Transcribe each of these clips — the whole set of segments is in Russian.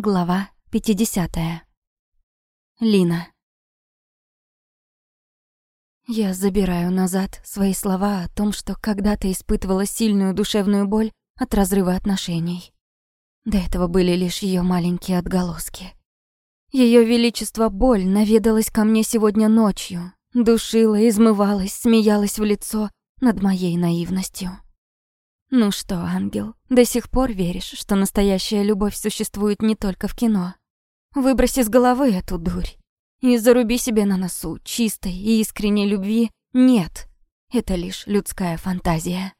Глава 50. Лина. Я забираю назад свои слова о том, что когда-то испытывала сильную душевную боль от разрыва отношений. До этого были лишь ее маленькие отголоски. Ее величество боль наведалась ко мне сегодня ночью, душила, измывалась, смеялась в лицо над моей наивностью. Ну что, ангел, до сих пор веришь, что настоящая любовь существует не только в кино? Выброси с головы эту дурь. И заруби себе на носу, чистой и искренней любви нет. Это лишь людская фантазия.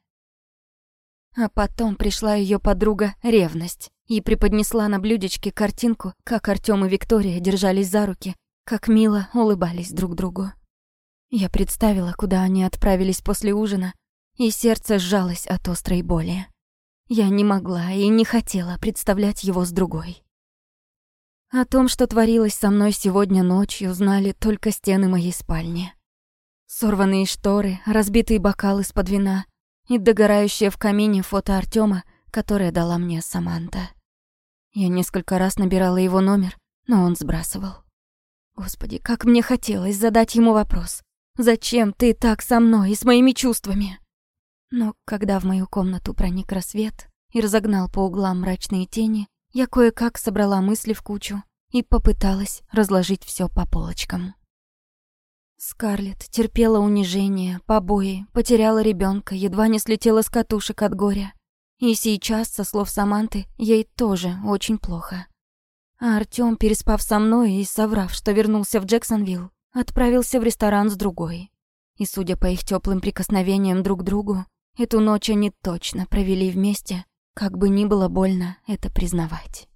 А потом пришла ее подруга Ревность и преподнесла на блюдечке картинку, как Артём и Виктория держались за руки, как мило улыбались друг другу. Я представила, куда они отправились после ужина, и сердце сжалось от острой боли. Я не могла и не хотела представлять его с другой. О том, что творилось со мной сегодня ночью, знали только стены моей спальни. Сорванные шторы, разбитые бокалы из-под вина и догорающее в камине фото Артема, которое дала мне Саманта. Я несколько раз набирала его номер, но он сбрасывал. Господи, как мне хотелось задать ему вопрос. «Зачем ты так со мной и с моими чувствами?» Но когда в мою комнату проник рассвет и разогнал по углам мрачные тени, я кое-как собрала мысли в кучу и попыталась разложить все по полочкам. Скарлетт терпела унижение, побои, потеряла ребенка, едва не слетела с катушек от горя. И сейчас, со слов Саманты, ей тоже очень плохо. А Артём, переспав со мной и соврав, что вернулся в Джексонвилл, отправился в ресторан с другой. И, судя по их теплым прикосновениям друг к другу, Эту ночь они точно провели вместе, как бы ни было больно это признавать.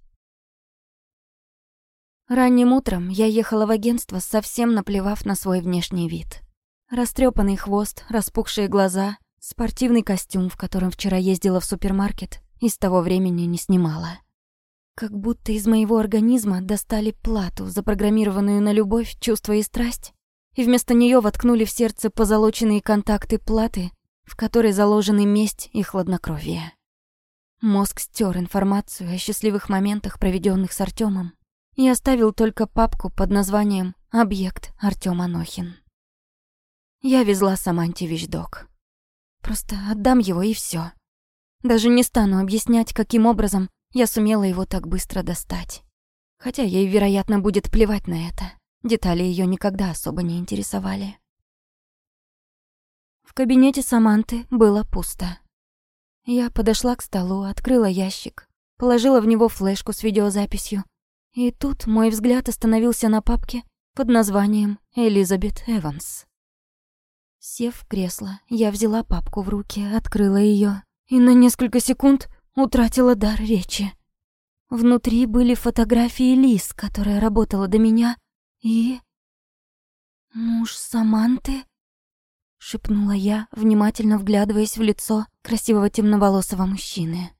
Ранним утром я ехала в агентство, совсем наплевав на свой внешний вид. Растрепанный хвост, распухшие глаза, спортивный костюм, в котором вчера ездила в супермаркет и с того времени не снимала. Как будто из моего организма достали плату, запрограммированную на любовь, чувство и страсть, и вместо нее воткнули в сердце позолоченные контакты платы, в которой заложены месть и хладнокровие. Мозг стер информацию о счастливых моментах, проведенных с Артемом, и оставил только папку под названием «Объект Артём Анохин». Я везла Саманте вещдок. Просто отдам его и все. Даже не стану объяснять, каким образом я сумела его так быстро достать. Хотя ей, вероятно, будет плевать на это. Детали ее никогда особо не интересовали. В кабинете Саманты было пусто. Я подошла к столу, открыла ящик, положила в него флешку с видеозаписью. И тут мой взгляд остановился на папке под названием «Элизабет Эванс». Сев в кресло, я взяла папку в руки, открыла ее и на несколько секунд утратила дар речи. Внутри были фотографии Лиз, которая работала до меня, и... Муж Саманты шепнула я, внимательно вглядываясь в лицо красивого темноволосого мужчины.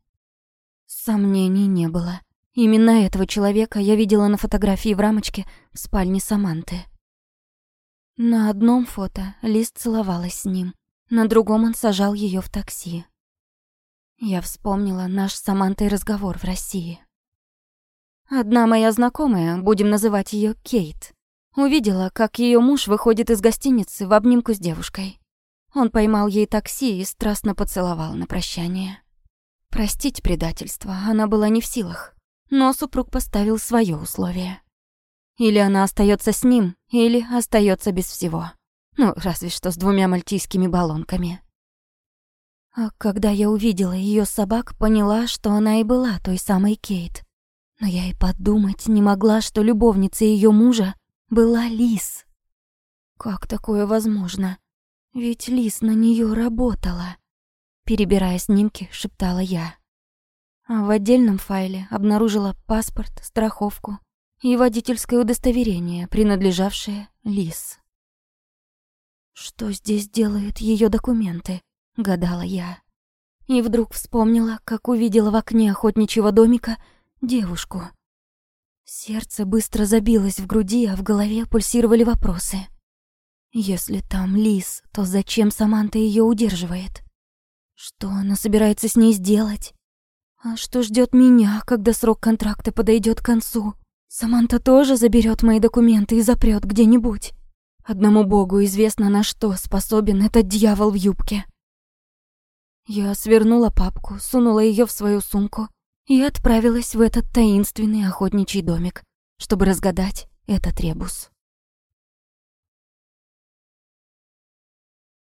Сомнений не было. Именно этого человека я видела на фотографии в рамочке в спальне Саманты. На одном фото Лиз целовалась с ним, на другом он сажал ее в такси. Я вспомнила наш с Самантой разговор в России. Одна моя знакомая, будем называть ее Кейт, Увидела, как ее муж выходит из гостиницы в обнимку с девушкой. Он поймал ей такси и страстно поцеловал на прощание. Простить предательство она была не в силах, но супруг поставил свое условие. Или она остается с ним, или остается без всего. Ну, разве что с двумя мальтийскими баллонками. А когда я увидела ее собак, поняла, что она и была той самой Кейт. Но я и подумать не могла, что любовница ее мужа была Лис. Как такое возможно? Ведь Лис на нее работала. Перебирая снимки, шептала я. А в отдельном файле обнаружила паспорт, страховку и водительское удостоверение, принадлежавшее Лис. Что здесь делают ее документы? гадала я. И вдруг вспомнила, как увидела в окне охотничьего домика девушку. Сердце быстро забилось в груди, а в голове пульсировали вопросы. Если там Лис, то зачем Саманта ее удерживает? Что она собирается с ней сделать? А что ждет меня, когда срок контракта подойдет к концу? Саманта тоже заберет мои документы и запрет где-нибудь. Одному богу известно, на что способен этот дьявол в юбке. Я свернула папку, сунула ее в свою сумку и отправилась в этот таинственный охотничий домик, чтобы разгадать этот ребус.